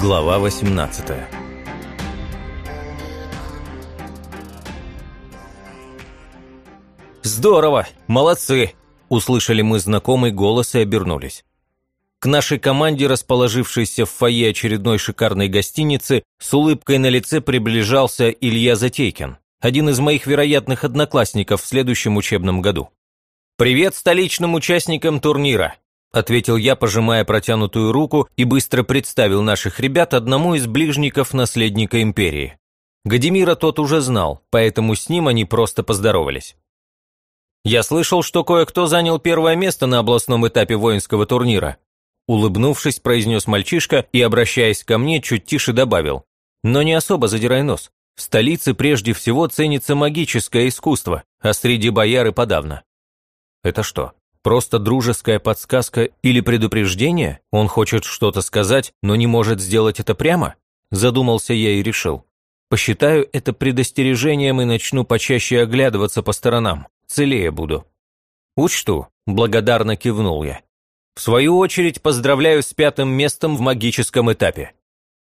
Глава 18 «Здорово! Молодцы!» – услышали мы знакомый голос и обернулись. К нашей команде, расположившейся в фойе очередной шикарной гостиницы, с улыбкой на лице приближался Илья Затейкин, один из моих вероятных одноклассников в следующем учебном году. «Привет столичным участникам турнира!» – ответил я, пожимая протянутую руку и быстро представил наших ребят одному из ближников наследника империи. Гадимира тот уже знал, поэтому с ним они просто поздоровались. «Я слышал, что кое-кто занял первое место на областном этапе воинского турнира», улыбнувшись, произнес мальчишка и, обращаясь ко мне, чуть тише добавил. «Но не особо задирай нос. В столице прежде всего ценится магическое искусство, а среди бояр и подавно». «Это что, Просто дружеская подсказка или предупреждение? Он хочет что-то сказать, но не может сделать это прямо? Задумался я и решил. Посчитаю это предостережением и начну почаще оглядываться по сторонам. Целее буду. Учту, благодарно кивнул я. В свою очередь поздравляю с пятым местом в магическом этапе.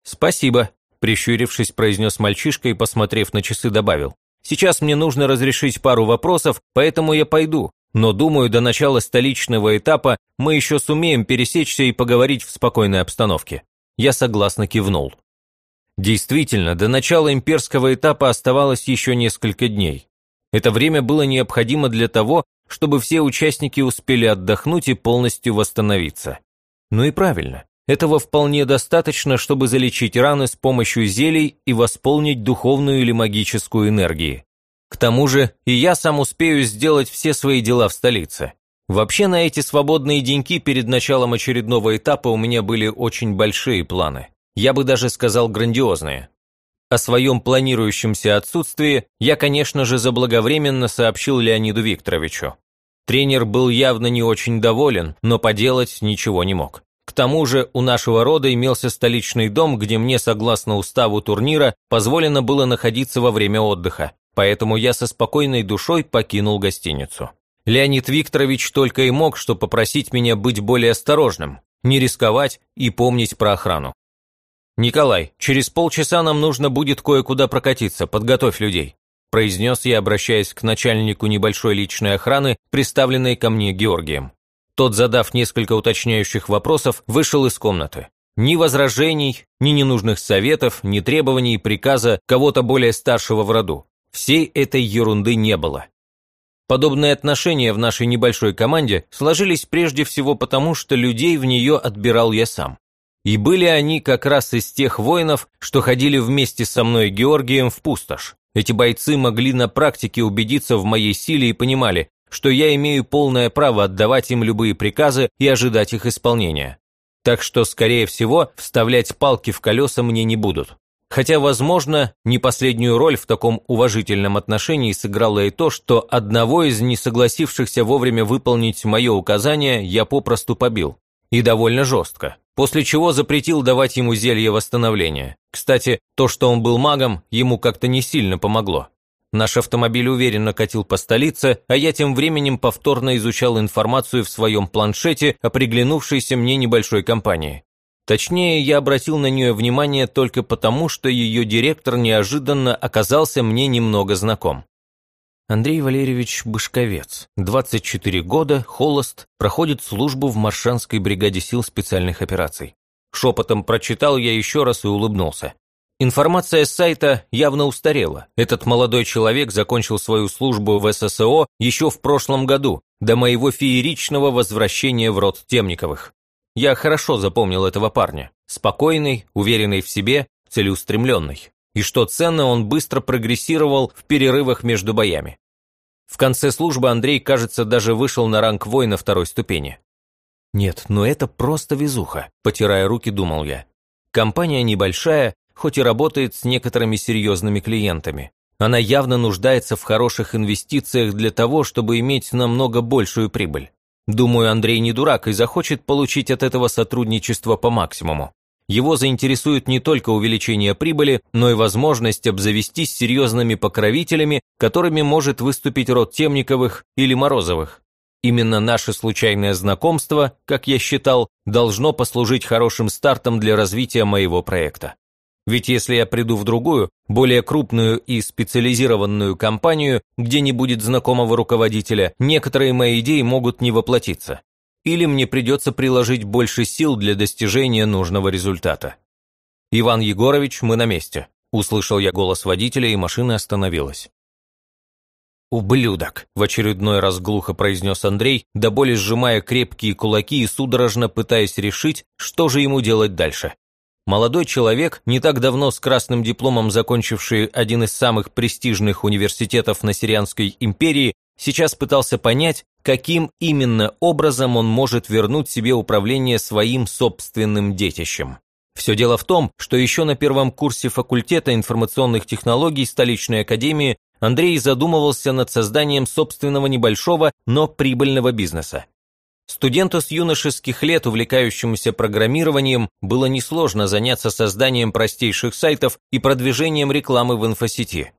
Спасибо, прищурившись, произнес мальчишка и, посмотрев на часы, добавил. Сейчас мне нужно разрешить пару вопросов, поэтому я пойду, но думаю, до начала столичного этапа мы еще сумеем пересечься и поговорить в спокойной обстановке. Я согласно кивнул. Действительно, до начала имперского этапа оставалось еще несколько дней. Это время было необходимо для того, чтобы все участники успели отдохнуть и полностью восстановиться. Ну и правильно, этого вполне достаточно, чтобы залечить раны с помощью зелий и восполнить духовную или магическую энергии. К тому же и я сам успею сделать все свои дела в столице. Вообще на эти свободные деньки перед началом очередного этапа у меня были очень большие планы. Я бы даже сказал грандиозные. О своем планирующемся отсутствии я, конечно же, заблаговременно сообщил Леониду Викторовичу. Тренер был явно не очень доволен, но поделать ничего не мог. К тому же у нашего рода имелся столичный дом, где мне, согласно уставу турнира, позволено было находиться во время отдыха поэтому я со спокойной душой покинул гостиницу. Леонид Викторович только и мог что попросить меня быть более осторожным, не рисковать и помнить про охрану. «Николай, через полчаса нам нужно будет кое-куда прокатиться, подготовь людей», произнес я, обращаясь к начальнику небольшой личной охраны, представленной ко мне Георгием. Тот, задав несколько уточняющих вопросов, вышел из комнаты. Ни возражений, ни ненужных советов, ни требований и приказа кого-то более старшего в роду. Всей этой ерунды не было. Подобные отношения в нашей небольшой команде сложились прежде всего потому, что людей в нее отбирал я сам. И были они как раз из тех воинов, что ходили вместе со мной Георгием в пустошь. Эти бойцы могли на практике убедиться в моей силе и понимали, что я имею полное право отдавать им любые приказы и ожидать их исполнения. Так что, скорее всего, вставлять палки в колеса мне не будут. Хотя, возможно, не последнюю роль в таком уважительном отношении сыграло и то, что одного из не согласившихся вовремя выполнить мое указание я попросту побил. И довольно жестко. После чего запретил давать ему зелье восстановления. Кстати, то, что он был магом, ему как-то не сильно помогло. Наш автомобиль уверенно катил по столице, а я тем временем повторно изучал информацию в своем планшете о приглянувшейся мне небольшой компании. Точнее, я обратил на нее внимание только потому, что ее директор неожиданно оказался мне немного знаком. Андрей Валерьевич Бышковец, 24 года, холост, проходит службу в Маршанской бригаде сил специальных операций. Шепотом прочитал я еще раз и улыбнулся. Информация с сайта явно устарела. Этот молодой человек закончил свою службу в ССО еще в прошлом году, до моего фееричного возвращения в род Темниковых. Я хорошо запомнил этого парня. Спокойный, уверенный в себе, целеустремленный. И что ценно, он быстро прогрессировал в перерывах между боями. В конце службы Андрей, кажется, даже вышел на ранг воина второй ступени. Нет, но это просто везуха, потирая руки, думал я. Компания небольшая, хоть и работает с некоторыми серьезными клиентами. Она явно нуждается в хороших инвестициях для того, чтобы иметь намного большую прибыль. Думаю, Андрей не дурак и захочет получить от этого сотрудничества по максимуму. Его заинтересует не только увеличение прибыли, но и возможность обзавестись серьезными покровителями, которыми может выступить род Темниковых или Морозовых. Именно наше случайное знакомство, как я считал, должно послужить хорошим стартом для развития моего проекта. Ведь если я приду в другую, более крупную и специализированную компанию, где не будет знакомого руководителя, некоторые мои идеи могут не воплотиться. Или мне придется приложить больше сил для достижения нужного результата. «Иван Егорович, мы на месте», – услышал я голос водителя, и машина остановилась. «Ублюдок!» – в очередной раз глухо произнес Андрей, до боли сжимая крепкие кулаки и судорожно пытаясь решить, что же ему делать дальше. Молодой человек, не так давно с красным дипломом закончивший один из самых престижных университетов на Сирианской империи, сейчас пытался понять, каким именно образом он может вернуть себе управление своим собственным детищем. Все дело в том, что еще на первом курсе факультета информационных технологий столичной академии Андрей задумывался над созданием собственного небольшого, но прибыльного бизнеса. Студенту с юношеских лет, увлекающемуся программированием, было несложно заняться созданием простейших сайтов и продвижением рекламы в инфосети.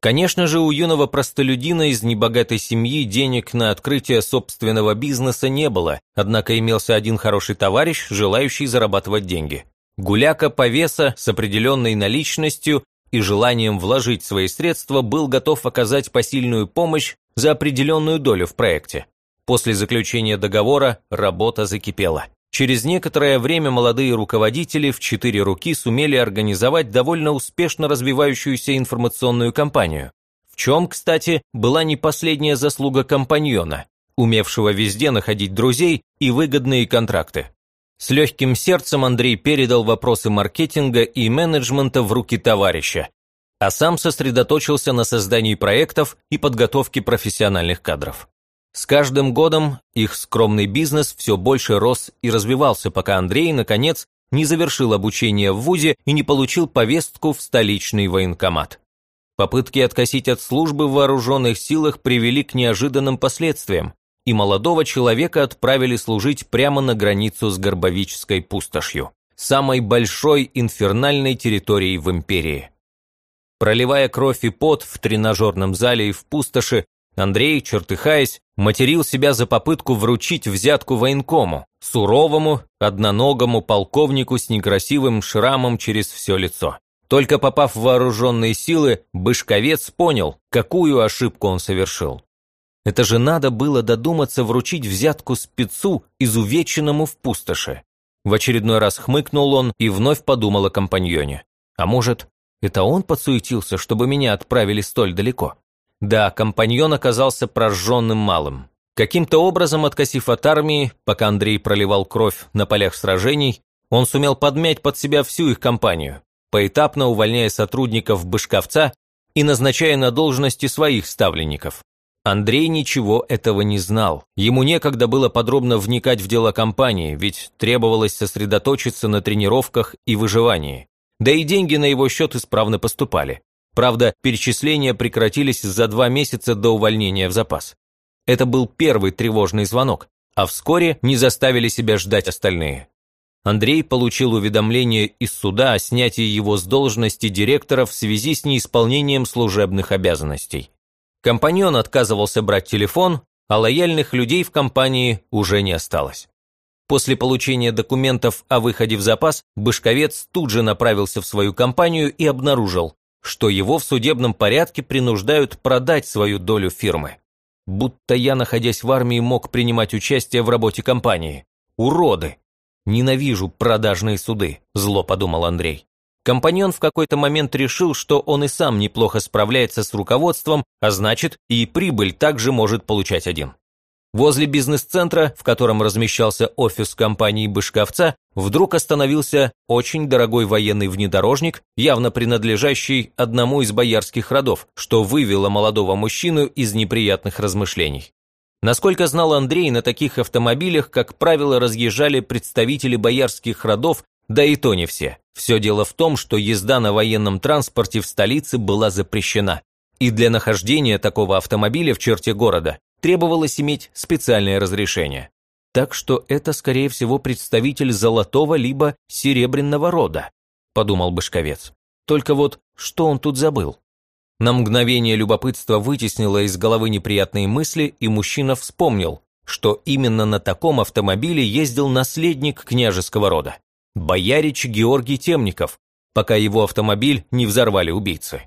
Конечно же, у юного простолюдина из небогатой семьи денег на открытие собственного бизнеса не было, однако имелся один хороший товарищ, желающий зарабатывать деньги. Гуляка повеса с определенной наличностью и желанием вложить свои средства был готов оказать посильную помощь за определенную долю в проекте. После заключения договора работа закипела. Через некоторое время молодые руководители в четыре руки сумели организовать довольно успешно развивающуюся информационную кампанию. В чем, кстати, была не последняя заслуга компаньона, умевшего везде находить друзей и выгодные контракты. С легким сердцем Андрей передал вопросы маркетинга и менеджмента в руки товарища, а сам сосредоточился на создании проектов и подготовке профессиональных кадров. С каждым годом их скромный бизнес все больше рос и развивался, пока Андрей, наконец, не завершил обучение в ВУЗе и не получил повестку в столичный военкомат. Попытки откосить от службы в вооруженных силах привели к неожиданным последствиям, и молодого человека отправили служить прямо на границу с Горбовической пустошью, самой большой инфернальной территорией в империи. Проливая кровь и пот в тренажерном зале и в пустоши, Андрей, чертыхаясь, материл себя за попытку вручить взятку военкому, суровому, одноногому полковнику с некрасивым шрамом через все лицо. Только попав в вооруженные силы, Бышковец понял, какую ошибку он совершил. Это же надо было додуматься вручить взятку спецу, изувеченному в пустоши. В очередной раз хмыкнул он и вновь подумал о компаньоне. А может, это он подсуетился, чтобы меня отправили столь далеко? Да, компаньон оказался прожженным малым. Каким-то образом, откосив от армии, пока Андрей проливал кровь на полях сражений, он сумел подмять под себя всю их компанию, поэтапно увольняя сотрудников Бышковца и назначая на должности своих ставленников. Андрей ничего этого не знал. Ему некогда было подробно вникать в дела компании, ведь требовалось сосредоточиться на тренировках и выживании. Да и деньги на его счет исправно поступали. Правда, перечисления прекратились за два месяца до увольнения в запас. Это был первый тревожный звонок, а вскоре не заставили себя ждать остальные. Андрей получил уведомление из суда о снятии его с должности директора в связи с неисполнением служебных обязанностей. Компаньон отказывался брать телефон, а лояльных людей в компании уже не осталось. После получения документов о выходе в запас, Бышковец тут же направился в свою компанию и обнаружил, что его в судебном порядке принуждают продать свою долю фирмы. Будто я, находясь в армии, мог принимать участие в работе компании. Уроды! Ненавижу продажные суды, зло подумал Андрей. Компаньон в какой-то момент решил, что он и сам неплохо справляется с руководством, а значит, и прибыль также может получать один. Возле бизнес-центра, в котором размещался офис компании Бышковца, вдруг остановился очень дорогой военный внедорожник, явно принадлежащий одному из боярских родов, что вывело молодого мужчину из неприятных размышлений. Насколько знал Андрей, на таких автомобилях, как правило, разъезжали представители боярских родов, да и то не все. Все дело в том, что езда на военном транспорте в столице была запрещена. И для нахождения такого автомобиля в черте города требовалось иметь специальное разрешение. Так что это, скорее всего, представитель золотого либо серебряного рода, подумал Бышковец. Только вот, что он тут забыл? На мгновение любопытство вытеснило из головы неприятные мысли, и мужчина вспомнил, что именно на таком автомобиле ездил наследник княжеского рода, боярич Георгий Темников, пока его автомобиль не взорвали убийцы.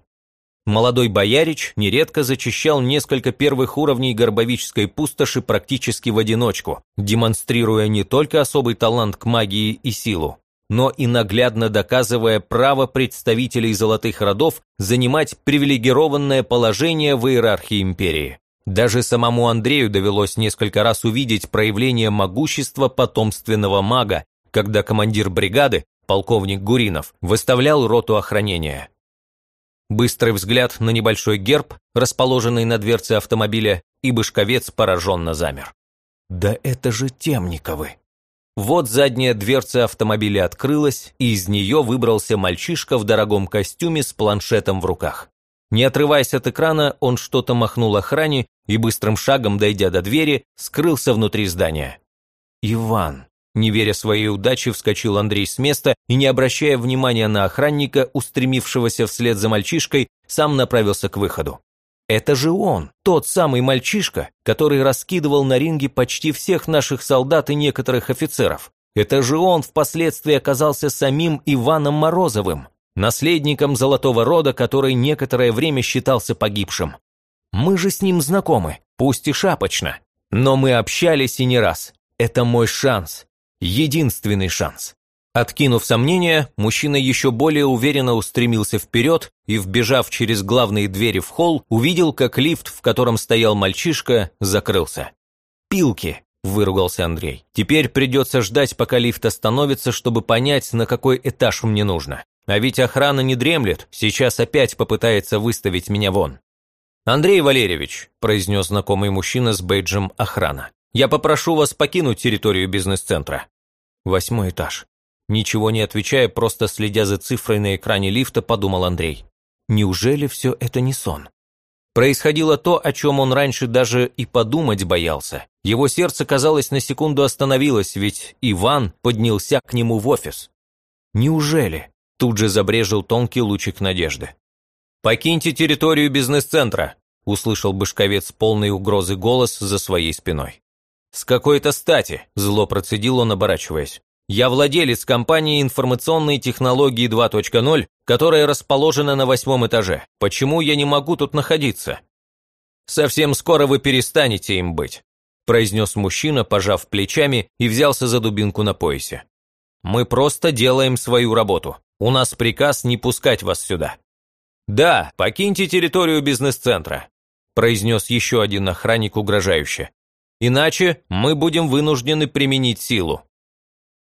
Молодой боярич нередко зачищал несколько первых уровней горбовической пустоши практически в одиночку, демонстрируя не только особый талант к магии и силу, но и наглядно доказывая право представителей золотых родов занимать привилегированное положение в иерархии империи. Даже самому Андрею довелось несколько раз увидеть проявление могущества потомственного мага, когда командир бригады, полковник Гуринов, выставлял роту охранения. Быстрый взгляд на небольшой герб, расположенный на дверце автомобиля, и Бышковец пораженно замер. «Да это же Темниковы!» Вот задняя дверца автомобиля открылась, и из нее выбрался мальчишка в дорогом костюме с планшетом в руках. Не отрываясь от экрана, он что-то махнул охране и быстрым шагом, дойдя до двери, скрылся внутри здания. «Иван!» Не веря своей удаче, вскочил Андрей с места и, не обращая внимания на охранника, устремившегося вслед за мальчишкой, сам направился к выходу. Это же он, тот самый мальчишка, который раскидывал на ринге почти всех наших солдат и некоторых офицеров. Это же он впоследствии оказался самим Иваном Морозовым, наследником золотого рода, который некоторое время считался погибшим. Мы же с ним знакомы, пусть и шапочно, но мы общались и не раз. Это мой шанс, единственный шанс. Откинув сомнения, мужчина еще более уверенно устремился вперед и, вбежав через главные двери в холл, увидел, как лифт, в котором стоял мальчишка, закрылся. «Пилки!» – выругался Андрей. «Теперь придется ждать, пока лифт остановится, чтобы понять, на какой этаж мне нужно. А ведь охрана не дремлет, сейчас опять попытается выставить меня вон». «Андрей Валерьевич», – произнес знакомый мужчина с бейджем охрана, «я попрошу вас покинуть территорию бизнес-центра». Восьмой этаж. Ничего не отвечая, просто следя за цифрой на экране лифта, подумал Андрей. Неужели все это не сон? Происходило то, о чем он раньше даже и подумать боялся. Его сердце, казалось, на секунду остановилось, ведь Иван поднялся к нему в офис. Неужели? Тут же забрежил тонкий лучик надежды. «Покиньте территорию бизнес-центра», услышал Бышковец полный угрозы голос за своей спиной. «С какой-то стати», зло процедил он, оборачиваясь. Я владелец компании информационной технологии 2.0, которая расположена на восьмом этаже. Почему я не могу тут находиться? Совсем скоро вы перестанете им быть, произнес мужчина, пожав плечами и взялся за дубинку на поясе. Мы просто делаем свою работу. У нас приказ не пускать вас сюда. Да, покиньте территорию бизнес-центра, произнес еще один охранник угрожающе. Иначе мы будем вынуждены применить силу.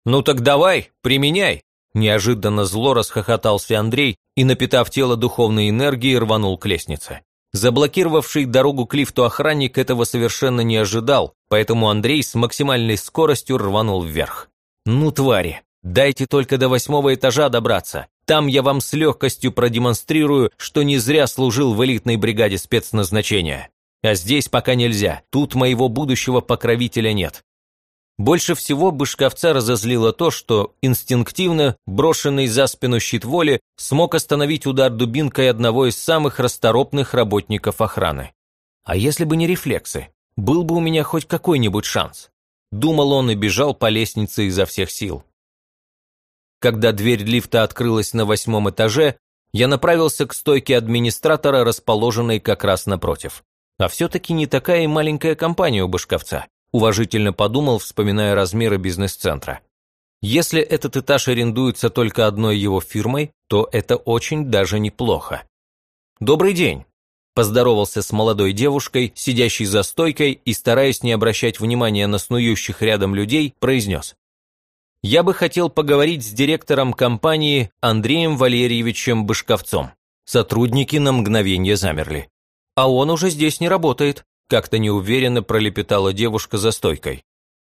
«Ну так давай, применяй!» Неожиданно зло расхохотался Андрей и, напитав тело духовной энергией, рванул к лестнице. Заблокировавший дорогу к лифту охранник этого совершенно не ожидал, поэтому Андрей с максимальной скоростью рванул вверх. «Ну, твари, дайте только до восьмого этажа добраться. Там я вам с легкостью продемонстрирую, что не зря служил в элитной бригаде спецназначения. А здесь пока нельзя, тут моего будущего покровителя нет. Больше всего Бышковца разозлило то, что инстинктивно, брошенный за спину щит воли, смог остановить удар дубинкой одного из самых расторопных работников охраны. А если бы не рефлексы, был бы у меня хоть какой-нибудь шанс. Думал он и бежал по лестнице изо всех сил. Когда дверь лифта открылась на восьмом этаже, я направился к стойке администратора, расположенной как раз напротив. А все-таки не такая и маленькая компания у Бышковца. Уважительно подумал, вспоминая размеры бизнес-центра. Если этот этаж арендуется только одной его фирмой, то это очень даже неплохо. «Добрый день!» Поздоровался с молодой девушкой, сидящей за стойкой и, стараясь не обращать внимания на снующих рядом людей, произнес. «Я бы хотел поговорить с директором компании Андреем Валерьевичем Бышковцом». Сотрудники на мгновение замерли. «А он уже здесь не работает», как-то неуверенно пролепетала девушка за стойкой.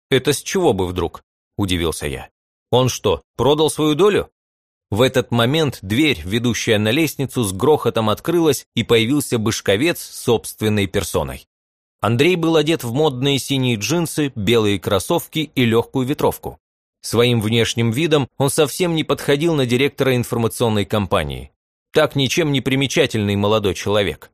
«Это с чего бы вдруг?» – удивился я. «Он что, продал свою долю?» В этот момент дверь, ведущая на лестницу, с грохотом открылась, и появился бышковец собственной персоной. Андрей был одет в модные синие джинсы, белые кроссовки и легкую ветровку. Своим внешним видом он совсем не подходил на директора информационной компании. Так ничем не примечательный молодой человек.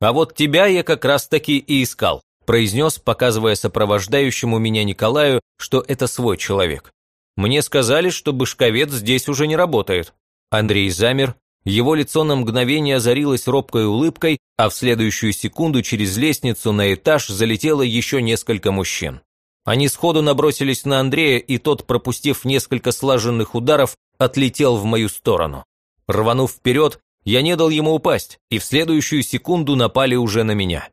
А вот тебя я как раз таки и искал», произнес, показывая сопровождающему меня Николаю, что это свой человек. «Мне сказали, что Бышковец здесь уже не работает». Андрей замер, его лицо на мгновение озарилось робкой улыбкой, а в следующую секунду через лестницу на этаж залетело еще несколько мужчин. Они сходу набросились на Андрея, и тот, пропустив несколько слаженных ударов, отлетел в мою сторону. Рванув вперед, я не дал ему упасть, и в следующую секунду напали уже на меня.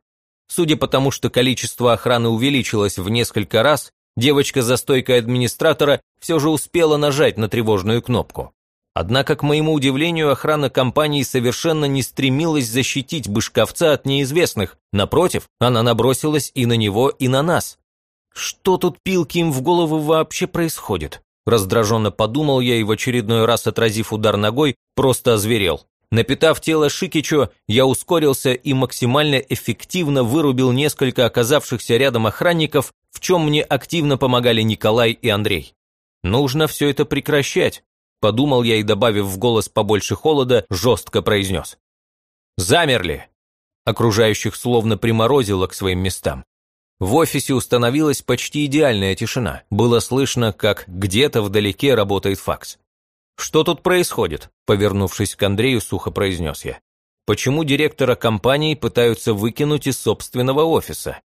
Судя по тому, что количество охраны увеличилось в несколько раз, девочка за стойкой администратора все же успела нажать на тревожную кнопку. Однако, к моему удивлению, охрана компании совершенно не стремилась защитить бышковца от неизвестных. Напротив, она набросилась и на него, и на нас. Что тут пилки им в голову вообще происходит? Раздраженно подумал я и в очередной раз, отразив удар ногой, просто озверел. Напитав тело Шикичу, я ускорился и максимально эффективно вырубил несколько оказавшихся рядом охранников, в чем мне активно помогали Николай и Андрей. Нужно все это прекращать, подумал я и, добавив в голос побольше холода, жестко произнес. Замерли! Окружающих словно приморозило к своим местам. В офисе установилась почти идеальная тишина. Было слышно, как где-то вдалеке работает факс. «Что тут происходит?» – повернувшись к Андрею, сухо произнес я. «Почему директора компании пытаются выкинуть из собственного офиса?»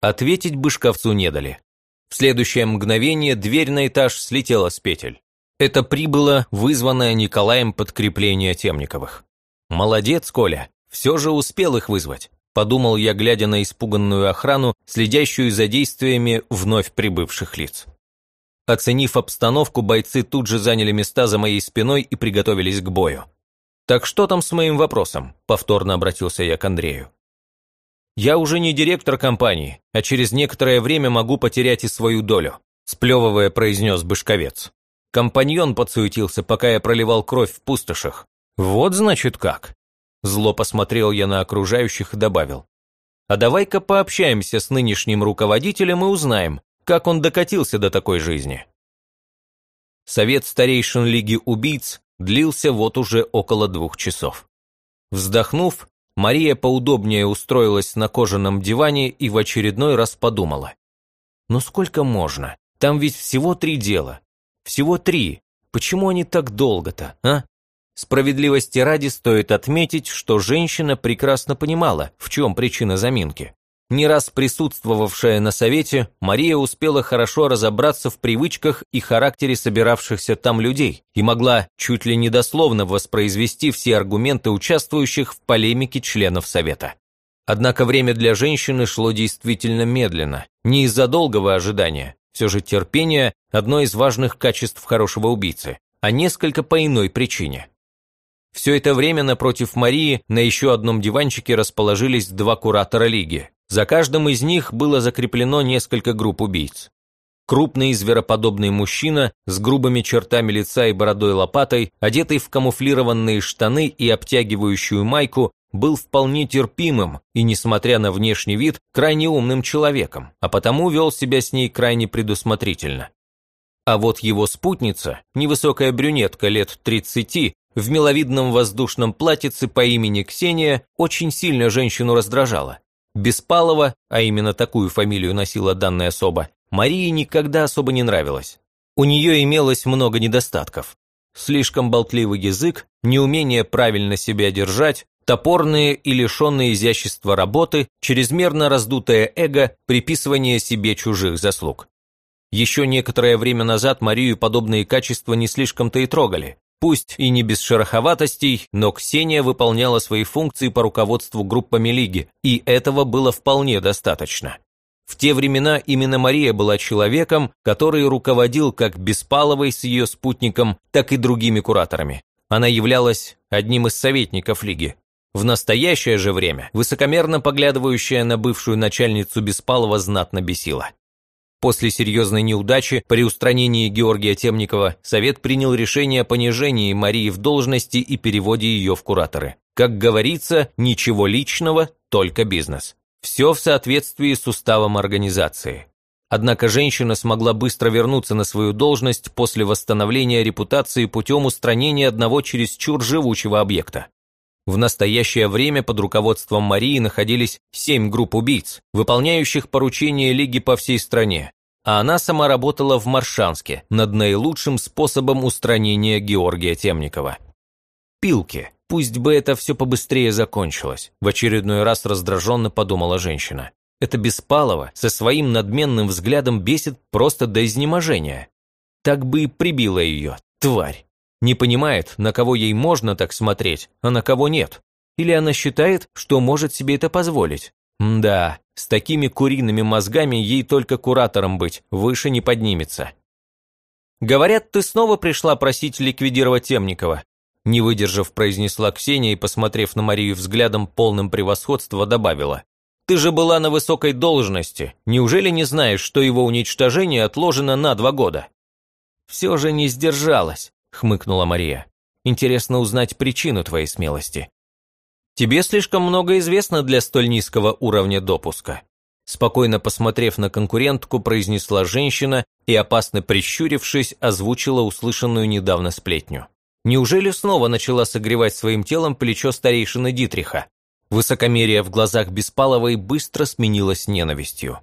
Ответить Бышковцу не дали. В следующее мгновение дверь на этаж слетела с петель. Это прибыло вызванное Николаем подкрепление Темниковых. «Молодец, Коля, все же успел их вызвать подумал я, глядя на испуганную охрану, следящую за действиями вновь прибывших лиц. Оценив обстановку, бойцы тут же заняли места за моей спиной и приготовились к бою. «Так что там с моим вопросом?» – повторно обратился я к Андрею. «Я уже не директор компании, а через некоторое время могу потерять и свою долю», – сплевывая произнес Бышковец. Компаньон подсуетился, пока я проливал кровь в пустошах. «Вот значит как. Зло посмотрел я на окружающих и добавил. А давай-ка пообщаемся с нынешним руководителем и узнаем, как он докатился до такой жизни. Совет старейшин Лиги убийц длился вот уже около двух часов. Вздохнув, Мария поудобнее устроилась на кожаном диване и в очередной раз подумала. «Ну сколько можно? Там ведь всего три дела. Всего три. Почему они так долго-то, а?» Справедливости ради стоит отметить, что женщина прекрасно понимала, в чем причина заминки. Не раз присутствовавшая на совете, Мария успела хорошо разобраться в привычках и характере собиравшихся там людей и могла чуть ли не дословно воспроизвести все аргументы участвующих в полемике членов совета. Однако время для женщины шло действительно медленно, не из-за долгого ожидания, все же терпение – одно из важных качеств хорошего убийцы, а несколько по иной причине. Все это время напротив Марии на еще одном диванчике расположились два куратора лиги. За каждым из них было закреплено несколько групп убийц. Крупный звероподобный мужчина с грубыми чертами лица и бородой лопатой, одетый в камуфлированные штаны и обтягивающую майку, был вполне терпимым и, несмотря на внешний вид, крайне умным человеком, а потому вел себя с ней крайне предусмотрительно. А вот его спутница, невысокая брюнетка лет 30, в миловидном воздушном платьице по имени Ксения очень сильно женщину раздражала. Беспалова, а именно такую фамилию носила данная особа, Марии никогда особо не нравилась. У нее имелось много недостатков. Слишком болтливый язык, неумение правильно себя держать, топорные и лишенные изящества работы, чрезмерно раздутое эго, приписывание себе чужих заслуг. Еще некоторое время назад Марию подобные качества не слишком-то и трогали. Пусть и не без шероховатостей, но Ксения выполняла свои функции по руководству группами Лиги, и этого было вполне достаточно. В те времена именно Мария была человеком, который руководил как Беспаловой с ее спутником, так и другими кураторами. Она являлась одним из советников Лиги. В настоящее же время высокомерно поглядывающая на бывшую начальницу Беспалова знатно бесила. После серьезной неудачи при устранении Георгия Темникова Совет принял решение о понижении Марии в должности и переводе ее в кураторы. Как говорится, ничего личного, только бизнес. Все в соответствии с уставом организации. Однако женщина смогла быстро вернуться на свою должность после восстановления репутации путем устранения одного чересчур живучего объекта. В настоящее время под руководством Марии находились семь групп убийц, выполняющих поручения Лиги по всей стране, а она сама работала в Маршанске над наилучшим способом устранения Георгия Темникова. Пилки. Пусть бы это все побыстрее закончилось, в очередной раз раздраженно подумала женщина. Это Беспалова со своим надменным взглядом бесит просто до изнеможения. Так бы и прибила ее, тварь. Не понимает, на кого ей можно так смотреть, а на кого нет. Или она считает, что может себе это позволить. Да, с такими куриными мозгами ей только куратором быть, выше не поднимется. «Говорят, ты снова пришла просить ликвидировать Темникова», не выдержав, произнесла Ксения и, посмотрев на Марию взглядом полным превосходства, добавила. «Ты же была на высокой должности. Неужели не знаешь, что его уничтожение отложено на два года?» «Все же не сдержалась», – хмыкнула Мария. «Интересно узнать причину твоей смелости». «Тебе слишком много известно для столь низкого уровня допуска», спокойно посмотрев на конкурентку, произнесла женщина и, опасно прищурившись, озвучила услышанную недавно сплетню. Неужели снова начала согревать своим телом плечо старейшины Дитриха? Высокомерие в глазах Беспаловой быстро сменилось ненавистью.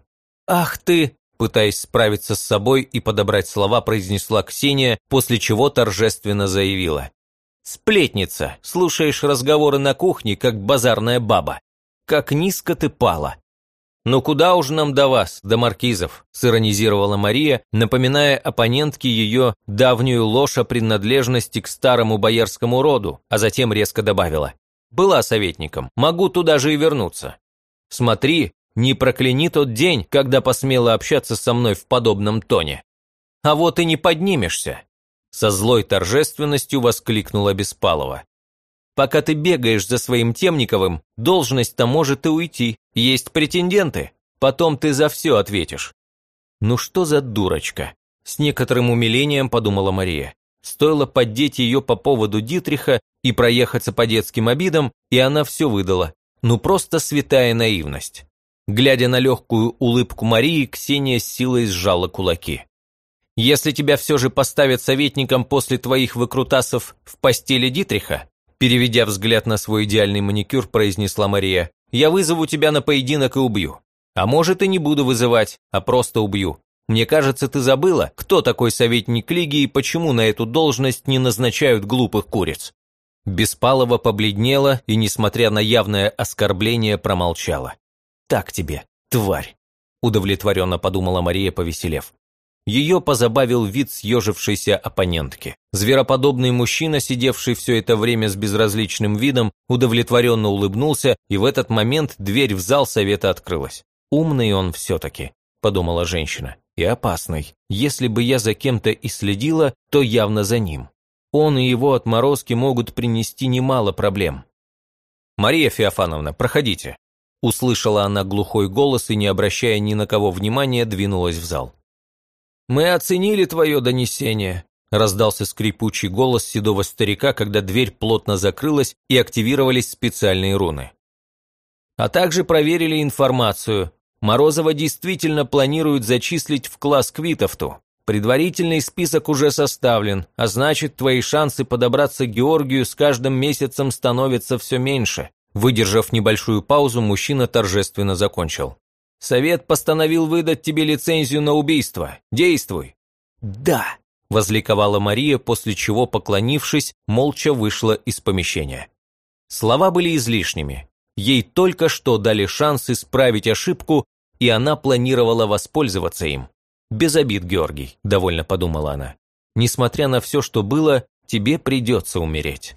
«Ах ты!» Пытаясь справиться с собой и подобрать слова, произнесла Ксения, после чего торжественно заявила. «Сплетница, слушаешь разговоры на кухне, как базарная баба. Как низко ты пала!» «Ну куда уж нам до вас, до маркизов?» – сиронизировала Мария, напоминая оппонентке ее давнюю ложь о принадлежности к старому боярскому роду, а затем резко добавила. «Была советником, могу туда же и вернуться. Смотри, не прокляни тот день, когда посмела общаться со мной в подобном тоне. А вот и не поднимешься!» Со злой торжественностью воскликнула Беспалова. «Пока ты бегаешь за своим Темниковым, должность-то может и уйти. Есть претенденты. Потом ты за все ответишь». «Ну что за дурочка?» С некоторым умилением подумала Мария. Стоило поддеть ее по поводу Дитриха и проехаться по детским обидам, и она все выдала. Ну просто святая наивность. Глядя на легкую улыбку Марии, Ксения с силой сжала кулаки. «Если тебя все же поставят советником после твоих выкрутасов в постели Дитриха», переведя взгляд на свой идеальный маникюр, произнесла Мария, «я вызову тебя на поединок и убью. А может и не буду вызывать, а просто убью. Мне кажется, ты забыла, кто такой советник Лиги и почему на эту должность не назначают глупых куриц». Беспалова побледнела и, несмотря на явное оскорбление, промолчала. «Так тебе, тварь!» – удовлетворенно подумала Мария, повеселев. Ее позабавил вид съежившейся оппонентки. Звероподобный мужчина, сидевший все это время с безразличным видом, удовлетворенно улыбнулся, и в этот момент дверь в зал совета открылась. «Умный он все-таки», – подумала женщина, – «и опасный. Если бы я за кем-то и следила, то явно за ним. Он и его отморозки могут принести немало проблем». «Мария Феофановна, проходите», Услышала она глухой голос и, не обращая ни на кого внимания, двинулась в зал. «Мы оценили твое донесение», – раздался скрипучий голос седого старика, когда дверь плотно закрылась и активировались специальные руны. «А также проверили информацию. Морозова действительно планирует зачислить в класс Квитовту. Предварительный список уже составлен, а значит, твои шансы подобраться к Георгию с каждым месяцем становятся все меньше. Выдержав небольшую паузу, мужчина торжественно закончил. «Совет постановил выдать тебе лицензию на убийство. Действуй!» «Да!» – возликовала Мария, после чего, поклонившись, молча вышла из помещения. Слова были излишними. Ей только что дали шанс исправить ошибку, и она планировала воспользоваться им. «Без обид, Георгий», – довольно подумала она. «Несмотря на все, что было, тебе придется умереть».